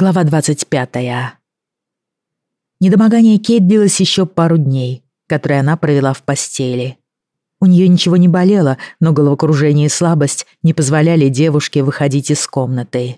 Глава 25. Недомогание Кейт длилось еще пару дней, которые она провела в постели. У нее ничего не болело, но головокружение и слабость не позволяли девушке выходить из комнаты.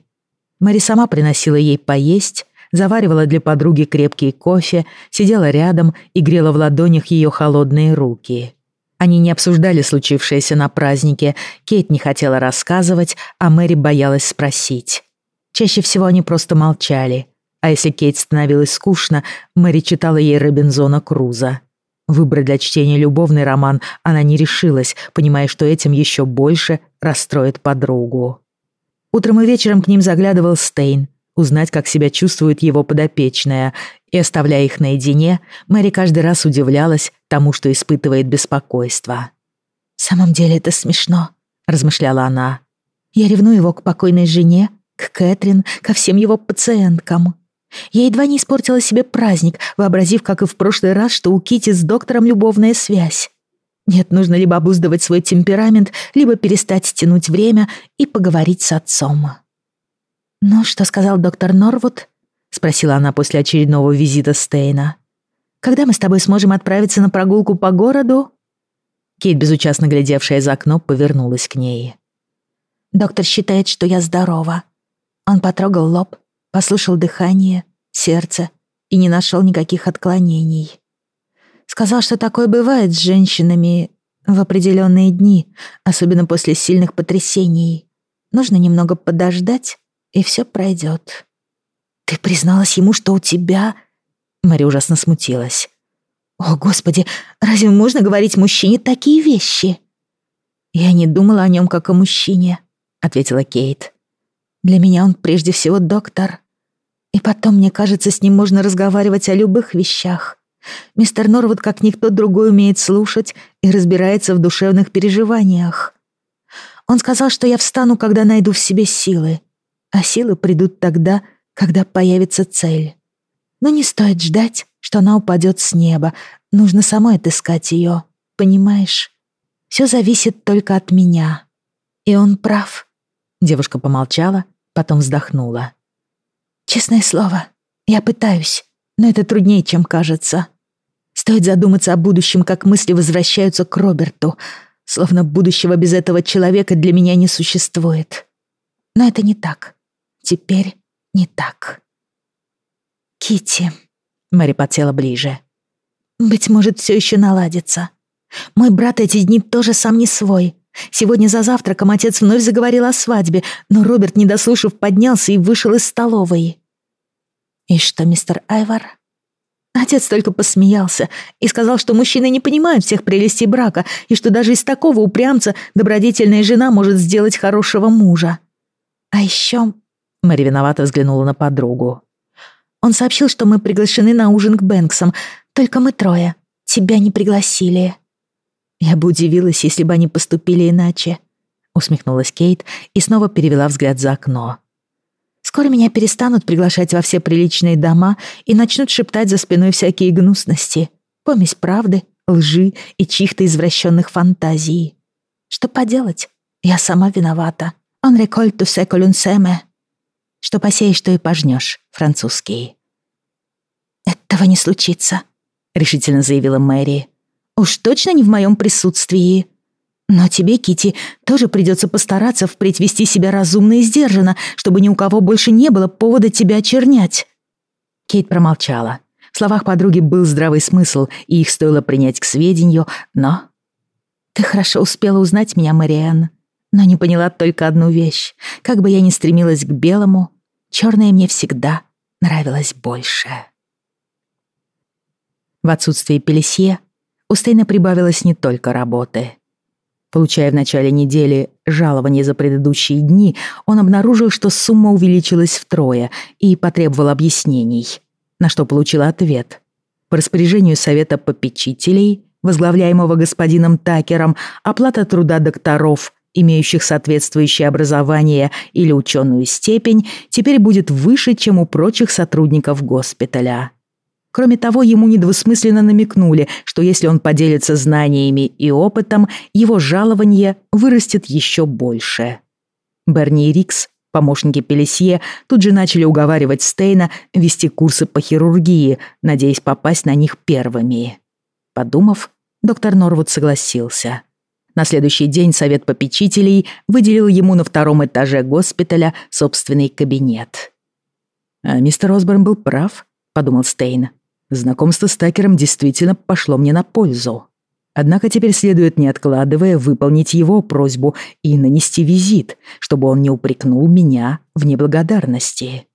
Мэри сама приносила ей поесть, заваривала для подруги крепкий кофе, сидела рядом и грела в ладонях ее холодные руки. Они не обсуждали случившееся на празднике, Кейт не хотела рассказывать, а Мэри боялась спросить. Чаще всего они просто молчали. А если Кейт становилось скучно, Мэри читала ей Робинзона Круза. Выбрать для чтения любовный роман она не решилась, понимая, что этим еще больше расстроит подругу. Утром и вечером к ним заглядывал Стейн, узнать, как себя чувствует его подопечная, и, оставляя их наедине, Мэри каждый раз удивлялась тому, что испытывает беспокойство. «В самом деле это смешно», — размышляла она. «Я ревную его к покойной жене, к Кэтрин, ко всем его пациенткам. Я едва не испортила себе праздник, вообразив, как и в прошлый раз, что у Кити с доктором любовная связь. Нет, нужно либо обуздывать свой темперамент, либо перестать тянуть время и поговорить с отцом. «Ну, что сказал доктор Норвуд?» — спросила она после очередного визита Стейна. «Когда мы с тобой сможем отправиться на прогулку по городу?» Кейт, безучастно глядевшая за окно, повернулась к ней. «Доктор считает, что я здорова. Он потрогал лоб, послушал дыхание, сердце и не нашел никаких отклонений. Сказал, что такое бывает с женщинами в определенные дни, особенно после сильных потрясений. Нужно немного подождать, и все пройдет. «Ты призналась ему, что у тебя...» Мария ужасно смутилась. «О, Господи, разве можно говорить мужчине такие вещи?» «Я не думала о нем как о мужчине», — ответила Кейт. Для меня он прежде всего доктор. И потом, мне кажется, с ним можно разговаривать о любых вещах. Мистер Норвуд, как никто другой, умеет слушать и разбирается в душевных переживаниях. Он сказал, что я встану, когда найду в себе силы, а силы придут тогда, когда появится цель. Но не стоит ждать, что она упадет с неба. Нужно самой отыскать ее, понимаешь? Все зависит только от меня. И он прав. Девушка помолчала, потом вздохнула. «Честное слово, я пытаюсь, но это труднее, чем кажется. Стоит задуматься о будущем, как мысли возвращаются к Роберту, словно будущего без этого человека для меня не существует. Но это не так. Теперь не так. Кити, Мэри подсела ближе. Быть может, все еще наладится. Мой брат эти дни тоже сам не свой. Сегодня за завтраком отец вновь заговорил о свадьбе, но Роберт, не дослушав, поднялся и вышел из столовой. «И что, мистер Айвар?» Отец только посмеялся и сказал, что мужчины не понимают всех прелестей брака и что даже из такого упрямца добродетельная жена может сделать хорошего мужа. А еще... Мэри виновато взглянула на подругу. Он сообщил, что мы приглашены на ужин к Бэнксам, только мы трое. Тебя не пригласили. «Я бы удивилась, если бы они поступили иначе», — усмехнулась Кейт и снова перевела взгляд за окно. «Скоро меня перестанут приглашать во все приличные дома и начнут шептать за спиной всякие гнусности, помесь правды, лжи и чьих-то извращенных фантазий. Что поделать? Я сама виновата. Он рекольту секолюн семе. Что посеешь, то и пожнешь, французский». «Этого не случится», — решительно заявила Мэри. Уж точно не в моем присутствии. Но тебе, Кити, тоже придется постараться впредь вести себя разумно и сдержанно, чтобы ни у кого больше не было повода тебя очернять». Кейт промолчала. В словах подруги был здравый смысл, и их стоило принять к сведению, но... «Ты хорошо успела узнать меня, Мариэн, но не поняла только одну вещь. Как бы я ни стремилась к белому, черное мне всегда нравилось больше». В отсутствие Пелесье у Стейна прибавилось не только работы. Получая в начале недели жалование за предыдущие дни, он обнаружил, что сумма увеличилась втрое и потребовал объяснений, на что получил ответ. По распоряжению Совета попечителей, возглавляемого господином Такером, оплата труда докторов, имеющих соответствующее образование или ученую степень, теперь будет выше, чем у прочих сотрудников госпиталя. Кроме того, ему недвусмысленно намекнули, что если он поделится знаниями и опытом, его жалование вырастет еще больше. Берни Рикс Помощники Пелесье тут же начали уговаривать Стейна вести курсы по хирургии, надеясь попасть на них первыми. Подумав, доктор Норвуд согласился. На следующий день совет попечителей выделил ему на втором этаже госпиталя собственный кабинет. «А мистер Осборн был прав», — подумал Стейн. «Знакомство с Такером действительно пошло мне на пользу». Однако теперь следует, не откладывая, выполнить его просьбу и нанести визит, чтобы он не упрекнул меня в неблагодарности.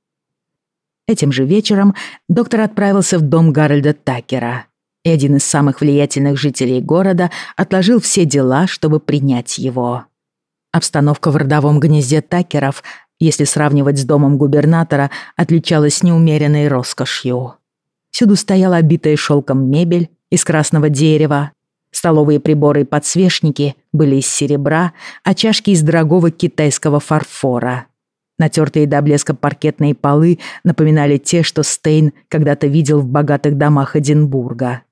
Этим же вечером доктор отправился в дом Гарольда Такера, и один из самых влиятельных жителей города отложил все дела, чтобы принять его. Обстановка в родовом гнезде Такеров, если сравнивать с домом губернатора, отличалась неумеренной роскошью. Всюду стояла обитая шелком мебель из красного дерева, Столовые приборы и подсвечники были из серебра, а чашки из дорогого китайского фарфора. Натертые до блеска паркетные полы напоминали те, что Стейн когда-то видел в богатых домах Эдинбурга.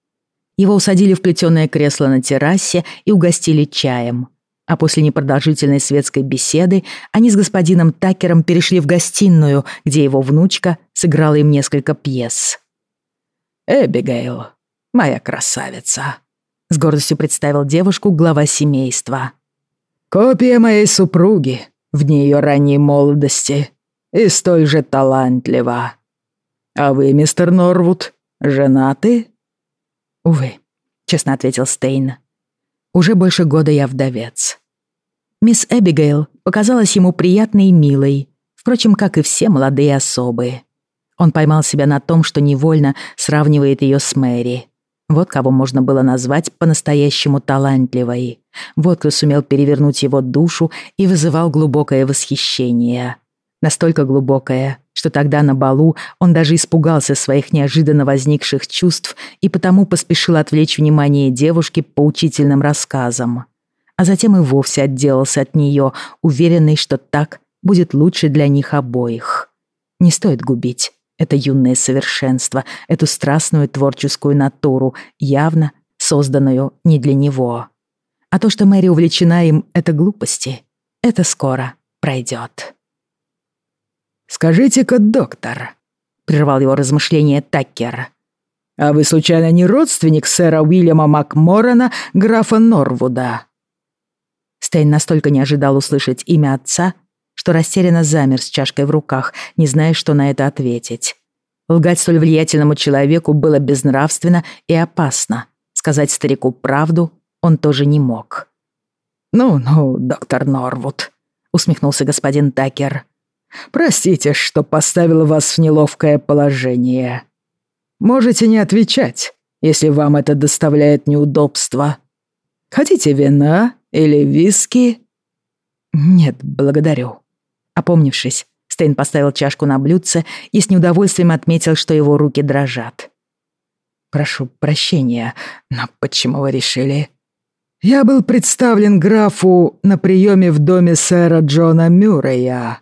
Его усадили в плетеное кресло на террасе и угостили чаем. А после непродолжительной светской беседы они с господином Такером перешли в гостиную, где его внучка сыграла им несколько пьес. «Эбигейл, моя красавица», с гордостью представил девушку глава семейства. «Копия моей супруги в дни ее ранней молодости и столь же талантлива. А вы, мистер Норвуд, женаты?» «Увы», — честно ответил Стейн. «Уже больше года я вдовец». Мисс Эбигейл показалась ему приятной и милой, впрочем, как и все молодые особы. Он поймал себя на том, что невольно сравнивает ее с Мэри. Вот кого можно было назвать по-настоящему талантливой. Вот кто сумел перевернуть его душу и вызывал глубокое восхищение. Настолько глубокое, что тогда на балу он даже испугался своих неожиданно возникших чувств и потому поспешил отвлечь внимание девушки поучительным рассказом. А затем и вовсе отделался от нее, уверенный, что так будет лучше для них обоих. Не стоит губить это юное совершенство, эту страстную творческую натуру, явно созданную не для него. А то, что Мэри увлечена им, это глупости. Это скоро пройдет. «Скажите-ка, доктор», — прервал его размышление Таккер, «а вы, случайно, не родственник сэра Уильяма Макморона, графа Норвуда?» Стейн настолько не ожидал услышать имя отца, что растерянно замер с чашкой в руках, не зная, что на это ответить. Лгать столь влиятельному человеку было безнравственно и опасно. Сказать старику правду он тоже не мог. «Ну-ну, доктор Норвуд», — усмехнулся господин Такер. «Простите, что поставил вас в неловкое положение. Можете не отвечать, если вам это доставляет неудобства. Хотите вина или виски?» «Нет, благодарю», Опомнившись, Стейн поставил чашку на блюдце и с неудовольствием отметил, что его руки дрожат. «Прошу прощения, но почему вы решили?» «Я был представлен графу на приеме в доме сэра Джона Мюррея».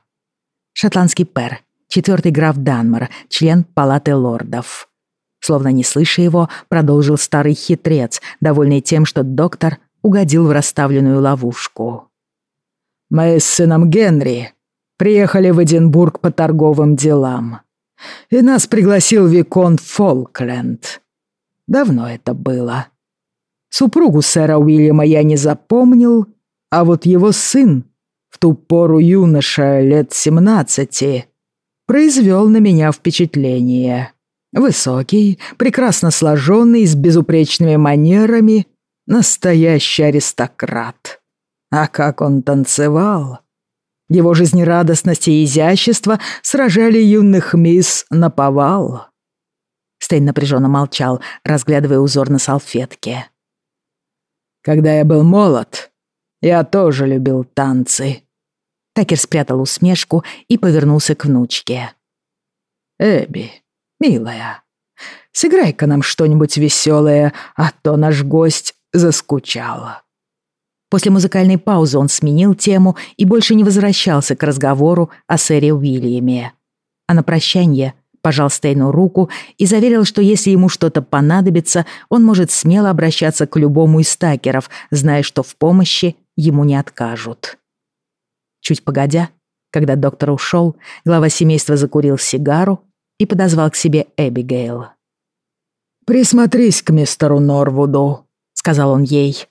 Шотландский пэр, четвертый граф Данмар, член палаты лордов. Словно не слыша его, продолжил старый хитрец, довольный тем, что доктор угодил в расставленную ловушку. «Мы с сыном Генри Приехали в Эдинбург по торговым делам. И нас пригласил Викон Фолкленд. Давно это было. Супругу сэра Уильяма я не запомнил, а вот его сын, в ту пору юноша лет семнадцати, произвел на меня впечатление. Высокий, прекрасно сложенный, с безупречными манерами, настоящий аристократ. А как он танцевал! Его жизнерадостность и изящество сражали юных мисс на повал. Стейн напряженно молчал, разглядывая узор на салфетке. «Когда я был молод, я тоже любил танцы». Такер спрятал усмешку и повернулся к внучке. «Эбби, милая, сыграй-ка нам что-нибудь веселое, а то наш гость заскучал». После музыкальной паузы он сменил тему и больше не возвращался к разговору о сэре Уильяме. А на прощание пожал Стейну руку и заверил, что если ему что-то понадобится, он может смело обращаться к любому из стакеров, зная, что в помощи ему не откажут. Чуть погодя, Когда доктор ушел, глава семейства закурил сигару и подозвал к себе Эбигейл. «Присмотрись к мистеру Норвуду», — сказал он ей.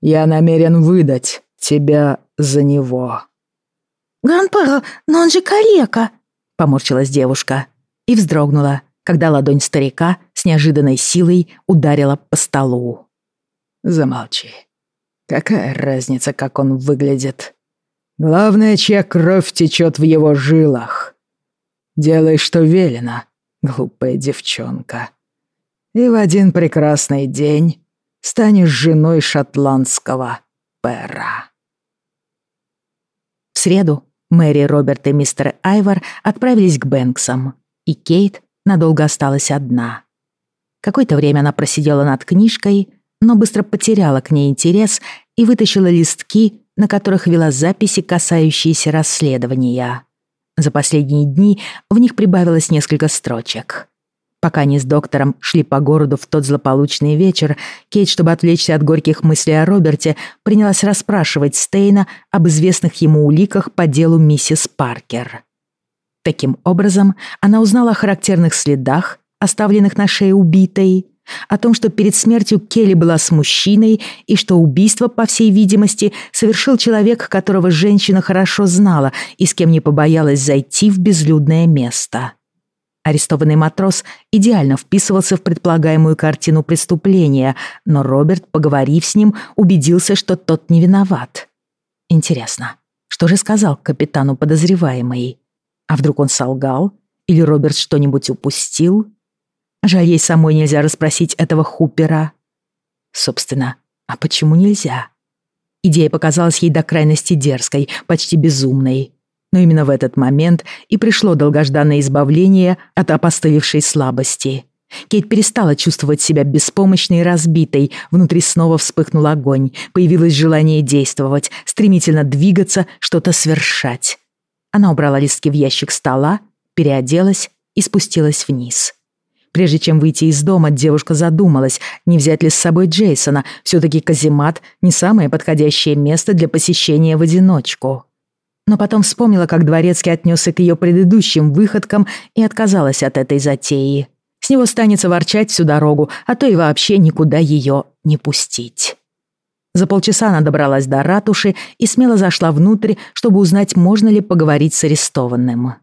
«Я намерен выдать тебя за него». «Грандпара, но он же калека», — поморщилась девушка и вздрогнула, когда ладонь старика с неожиданной силой ударила по столу. «Замолчи. Какая разница, как он выглядит? Главное, чья кровь течет в его жилах. Делай, что велено, глупая девчонка. И в один прекрасный день станешь женой шотландского пера. В среду Мэри, Роберт и мистер Айвор отправились к Бэнксам, и Кейт надолго осталась одна. Какое-то время она просидела над книжкой, но быстро потеряла к ней интерес и вытащила листки, на которых вела записи, касающиеся расследования. За последние дни в них прибавилось несколько строчек. Пока они с доктором шли по городу в тот злополучный вечер, Кейт, чтобы отвлечься от горьких мыслей о Роберте, принялась расспрашивать Стейна об известных ему уликах по делу миссис Паркер. Таким образом, она узнала о характерных следах, оставленных на шее убитой, о том, что перед смертью Келли была с мужчиной и что убийство, по всей видимости, совершил человек, которого женщина хорошо знала и с кем не побоялась зайти в безлюдное место. Арестованный матрос идеально вписывался в предполагаемую картину преступления, но Роберт, поговорив с ним, убедился, что тот не виноват. Интересно, что же сказал капитану подозреваемый? А вдруг он солгал? Или Роберт что-нибудь упустил? Жаль, ей самой нельзя расспросить этого Хупера. Собственно, а почему нельзя? Идея показалась ей до крайности дерзкой, почти безумной. Но именно в этот момент и пришло долгожданное избавление от опостылевшей слабости. Кейт перестала чувствовать себя беспомощной и разбитой, внутри снова вспыхнул огонь, появилось желание действовать, стремительно двигаться, что-то совершать. Она убрала листки в ящик стола, переоделась и спустилась вниз. Прежде чем выйти из дома, девушка задумалась, не взять ли с собой Джейсона. Все-таки каземат — не самое подходящее место для посещения в одиночку. Но потом вспомнила, как Дворецкий отнесся к ее предыдущим выходкам и отказалась от этой затеи. С него станется ворчать всю дорогу, а то и вообще никуда ее не пустить. За полчаса она добралась до ратуши и смело зашла внутрь, чтобы узнать, можно ли поговорить с арестованным.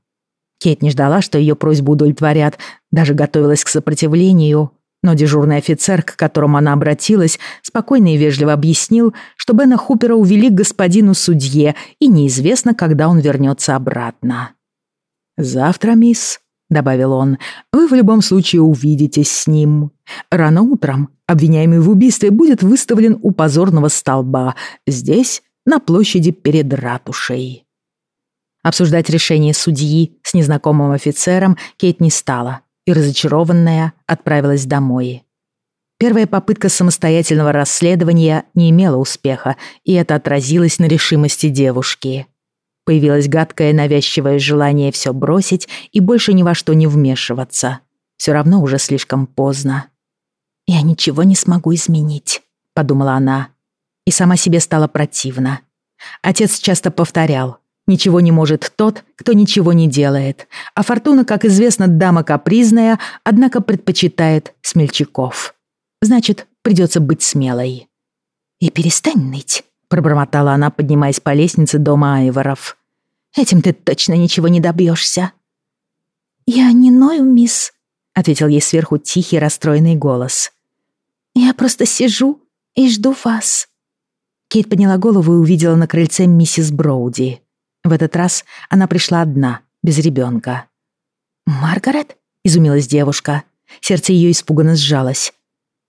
Кейт не ждала, что ее просьбу удовлетворят, даже готовилась к сопротивлению, но дежурный офицер, к которому она обратилась, спокойно и вежливо объяснил, что Бена Хупера увели к господину судье, и неизвестно, когда он вернется обратно. «Завтра, мисс», — добавил он, — «вы в любом случае увидитесь с ним. Рано утром обвиняемый в убийстве будет выставлен у позорного столба, здесь, на площади перед ратушей». Обсуждать решение судьи с незнакомым офицером Кейт не стала и, разочарованная, отправилась домой. Первая попытка самостоятельного расследования не имела успеха, и это отразилось на решимости девушки. Появилось гадкое навязчивое желание все бросить и больше ни во что не вмешиваться. Все равно уже слишком поздно. «Я ничего не смогу изменить», — подумала она. И сама себе стало противно. Отец часто повторял — Ничего не может тот, кто ничего не делает. А Фортуна, как известно, дама капризная, однако предпочитает смельчаков. Значит, придется быть смелой. «И перестань ныть», — пробормотала она, поднимаясь по лестнице дома Айворов. «Этим ты точно ничего не добьешься. «Я не ною, мисс», — ответил ей сверху тихий, расстроенный голос. «Я просто сижу и жду вас». Кейт подняла голову и увидела на крыльце миссис Броуди. В этот раз она пришла одна, без ребенка. «Маргарет?» — изумилась девушка. Сердце ее испуганно сжалось.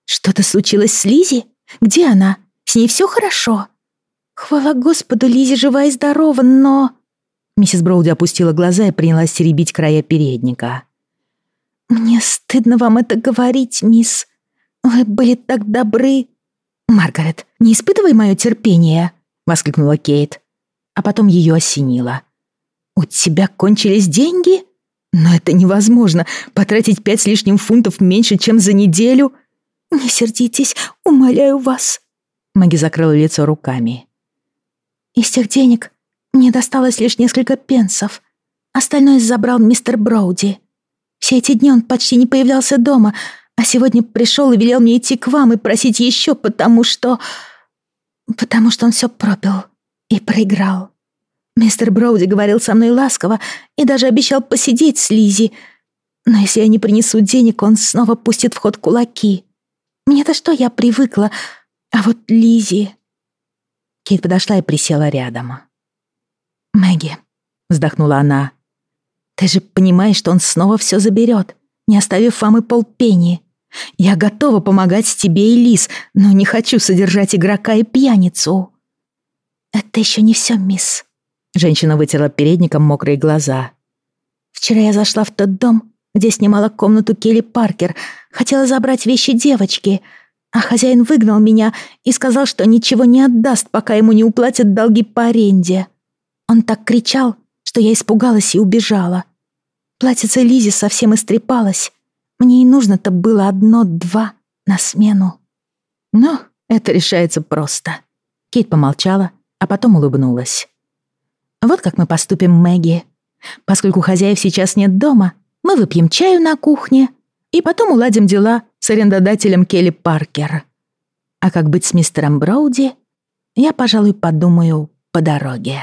«Что-то случилось с Лизи? Где она? С ней все хорошо?» «Хвала Господу, Лизи жива и здорова, но...» Миссис Броуди опустила глаза и принялась теребить края передника. «Мне стыдно вам это говорить, мисс. Вы были так добры...» «Маргарет, не испытывай мое терпение!» — воскликнула Кейт а потом ее осенило. «У тебя кончились деньги? Но это невозможно, потратить пять с лишним фунтов меньше, чем за неделю. Не сердитесь, умоляю вас». Маги закрыла лицо руками. «Из тех денег Мне досталось лишь несколько пенсов. Остальное забрал мистер Броуди. Все эти дни он почти не появлялся дома, а сегодня пришел и велел мне идти к вам и просить еще, потому что... Потому что он все пропил и проиграл. Мистер Броуди говорил со мной ласково и даже обещал посидеть с Лизи. Но если я не принесу денег, он снова пустит в ход кулаки. Мне-то что, я привыкла, а вот Лизи... Кейт подошла и присела рядом. «Мэгги», — вздохнула она, — «ты же понимаешь, что он снова все заберет, не оставив вам и полпенни. Я готова помогать тебе и Лиз, но не хочу содержать игрока и пьяницу». «Это еще не все, мисс». Женщина вытерла передником мокрые глаза. «Вчера я зашла в тот дом, где снимала комнату Келли Паркер, хотела забрать вещи девочки, а хозяин выгнал меня и сказал, что ничего не отдаст, пока ему не уплатят долги по аренде. Он так кричал, что я испугалась и убежала. Платьице Лизи совсем истрепалось. Мне и нужно-то было одно-два на смену. Но это решается просто. Кейт помолчала, а потом улыбнулась. Вот как мы поступим, Мэгги. Поскольку хозяев сейчас нет дома, мы выпьем чаю на кухне и потом уладим дела с арендодателем Келли Паркер. А как быть с мистером Броуди, я, пожалуй, подумаю по дороге.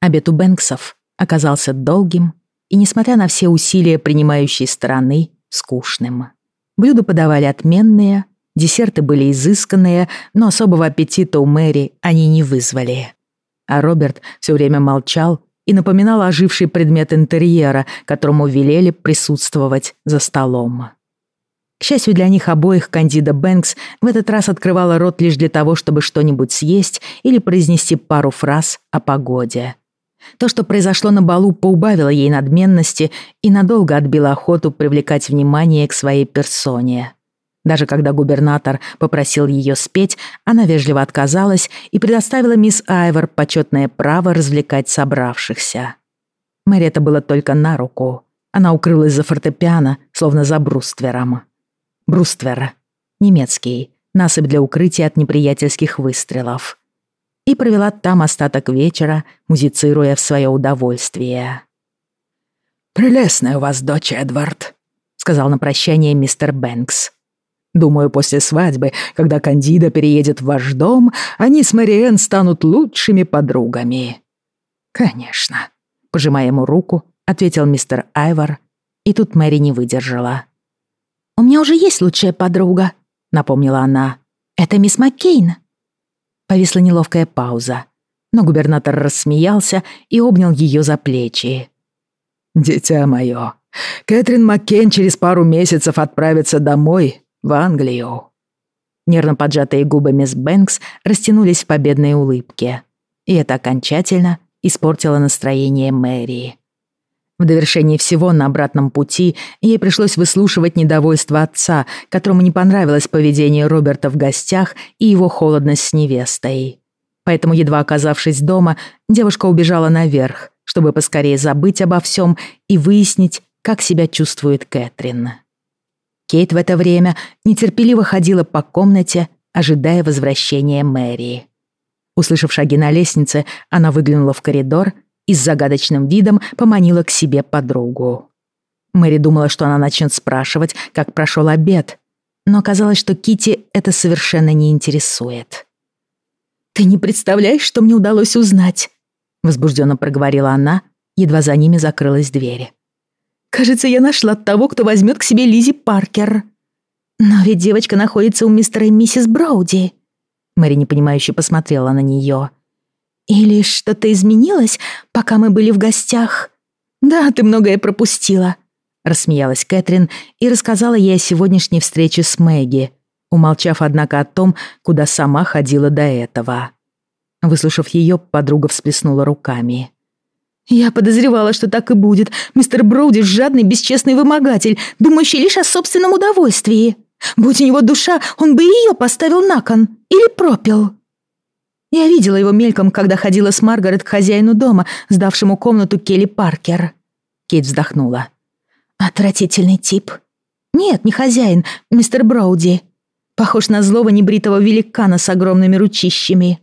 Обед у Бэнксов оказался долгим и, несмотря на все усилия принимающей стороны, скучным. Блюда подавали отменные, десерты были изысканные, но особого аппетита у Мэри они не вызвали. А Роберт все время молчал и напоминал оживший предмет интерьера, которому велели присутствовать за столом. К счастью для них обоих, Кандида Бэнкс в этот раз открывала рот лишь для того, чтобы что-нибудь съесть или произнести пару фраз о погоде. То, что произошло на балу, поубавило ей надменности и надолго отбило охоту привлекать внимание к своей персоне. Даже когда губернатор попросил ее спеть, она вежливо отказалась и предоставила мисс Айвор почетное право развлекать собравшихся. Мэри это было только на руку. Она укрылась за фортепиано, словно за бруствером. Бруствер. Немецкий. Насыпь для укрытия от неприятельских выстрелов. И провела там остаток вечера, музицируя в свое удовольствие. «Прелестная у вас дочь, Эдвард», — сказал на прощание мистер Бэнкс. Думаю, после свадьбы, когда Кандида переедет в ваш дом, они с Мариэн станут лучшими подругами». «Конечно», — пожимая ему руку, ответил мистер Айвор, и тут Мэри не выдержала. «У меня уже есть лучшая подруга», — напомнила она. «Это мисс Маккейн». Повисла неловкая пауза, но губернатор рассмеялся и обнял ее за плечи. «Дитя мое, Кэтрин Маккейн через пару месяцев отправится домой в Англию». Нервно поджатые губы мисс Бэнкс растянулись в победной улыбке. И это окончательно испортило настроение Мэри. В довершении всего на обратном пути ей пришлось выслушивать недовольство отца, которому не понравилось поведение Роберта в гостях и его холодность с невестой. Поэтому, едва оказавшись дома, девушка убежала наверх, чтобы поскорее забыть обо всем и выяснить, как себя чувствует Кэтрин. Кейт в это время нетерпеливо ходила по комнате, ожидая возвращения Мэри. Услышав шаги на лестнице, она выглянула в коридор и с загадочным видом поманила к себе подругу. Мэри думала, что она начнет спрашивать, как прошел обед, но оказалось, что Кити это совершенно не интересует. «Ты не представляешь, что мне удалось узнать?» возбужденно проговорила она, едва за ними закрылась дверь. Кажется, я нашла того, кто возьмет к себе Лизи Паркер. Но ведь девочка находится у мистера и миссис Броуди. Мэри непонимающе посмотрела на нее. Или что-то изменилось, пока мы были в гостях? Да, ты многое пропустила. Рассмеялась Кэтрин и рассказала ей о сегодняшней встрече с Мэгги, умолчав, однако, о том, куда сама ходила до этого. Выслушав ее, подруга всплеснула руками. «Я подозревала, что так и будет. Мистер Броуди — жадный, бесчестный вымогатель, думающий лишь о собственном удовольствии. Будь у него душа, он бы ее поставил на кон или пропил». Я видела его мельком, когда ходила с Маргарет к хозяину дома, сдавшему комнату Келли Паркер. Кейт вздохнула. «Отвратительный тип. Нет, не хозяин, мистер Броуди. Похож на злого небритого великана с огромными ручищами.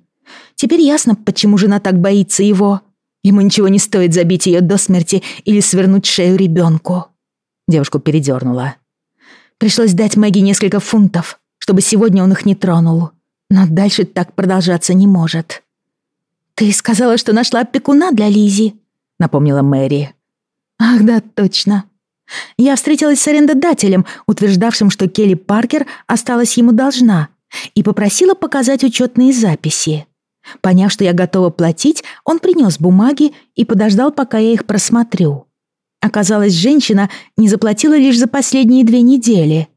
Теперь ясно, почему жена так боится его. Ему ничего не стоит забить ее до смерти или свернуть шею ребенку. Девушку передернула. Пришлось дать Мэгги несколько фунтов, чтобы сегодня он их не тронул. Но дальше так продолжаться не может. «Ты сказала, что нашла опекуна для Лизи, напомнила Мэри. «Ах, да, точно. Я встретилась с арендодателем, утверждавшим, что Келли Паркер осталась ему должна, и попросила показать учетные записи. Поняв, что я готова платить, он принес бумаги и подождал, пока я их просмотрю. Оказалось, женщина не заплатила лишь за последние две недели.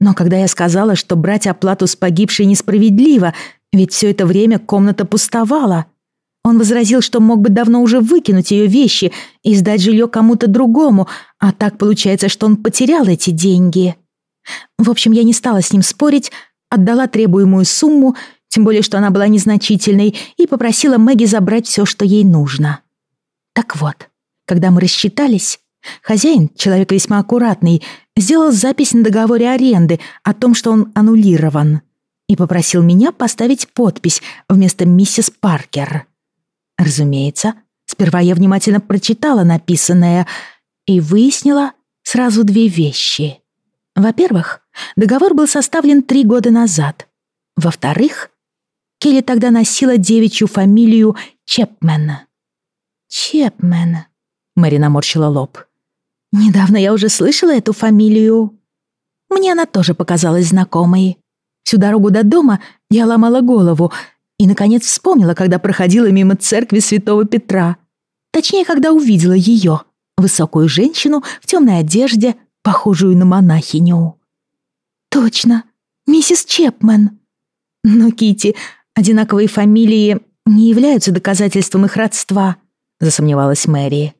Но когда я сказала, что брать оплату с погибшей несправедливо, ведь все это время комната пустовала, он возразил, что мог бы давно уже выкинуть ее вещи и сдать жилье кому-то другому, а так получается, что он потерял эти деньги. В общем, я не стала с ним спорить, отдала требуемую сумму, тем более, что она была незначительной, и попросила Мэгги забрать все, что ей нужно. Так вот, когда мы рассчитались, хозяин, человек весьма аккуратный, сделал запись на договоре аренды о том, что он аннулирован, и попросил меня поставить подпись вместо миссис Паркер. Разумеется, сперва я внимательно прочитала написанное и выяснила сразу две вещи. Во-первых, договор был составлен три года назад. Во-вторых, Келли тогда носила девичью фамилию Чепмен. «Чепмен», — Мэри наморщила лоб. «Недавно я уже слышала эту фамилию. Мне она тоже показалась знакомой. Всю дорогу до дома я ломала голову, и, наконец, вспомнила, когда проходила мимо церкви святого Петра. Точнее, когда увидела ее, высокую женщину в темной одежде, похожую на монахиню. «Точно, миссис Чепмен». «Но, Кити, одинаковые фамилии не являются доказательством их родства», засомневалась Мэри.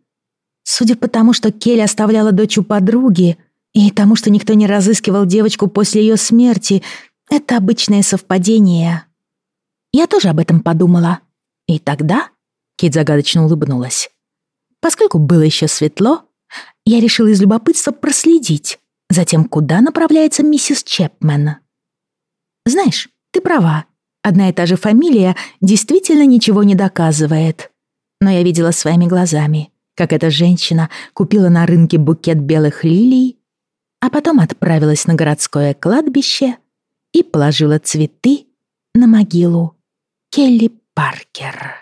«Судя по тому, что Келли оставляла дочь у подруги, и тому, что никто не разыскивал девочку после ее смерти, это обычное совпадение». Я тоже об этом подумала. И тогда Кит загадочно улыбнулась. Поскольку было еще светло, я решила из любопытства проследить за тем, куда направляется миссис Чепмен. Знаешь, ты права. Одна и та же фамилия действительно ничего не доказывает. Но я видела своими глазами, как эта женщина купила на рынке букет белых лилий, а потом отправилась на городское кладбище и положила цветы на могилу Келли Паркер.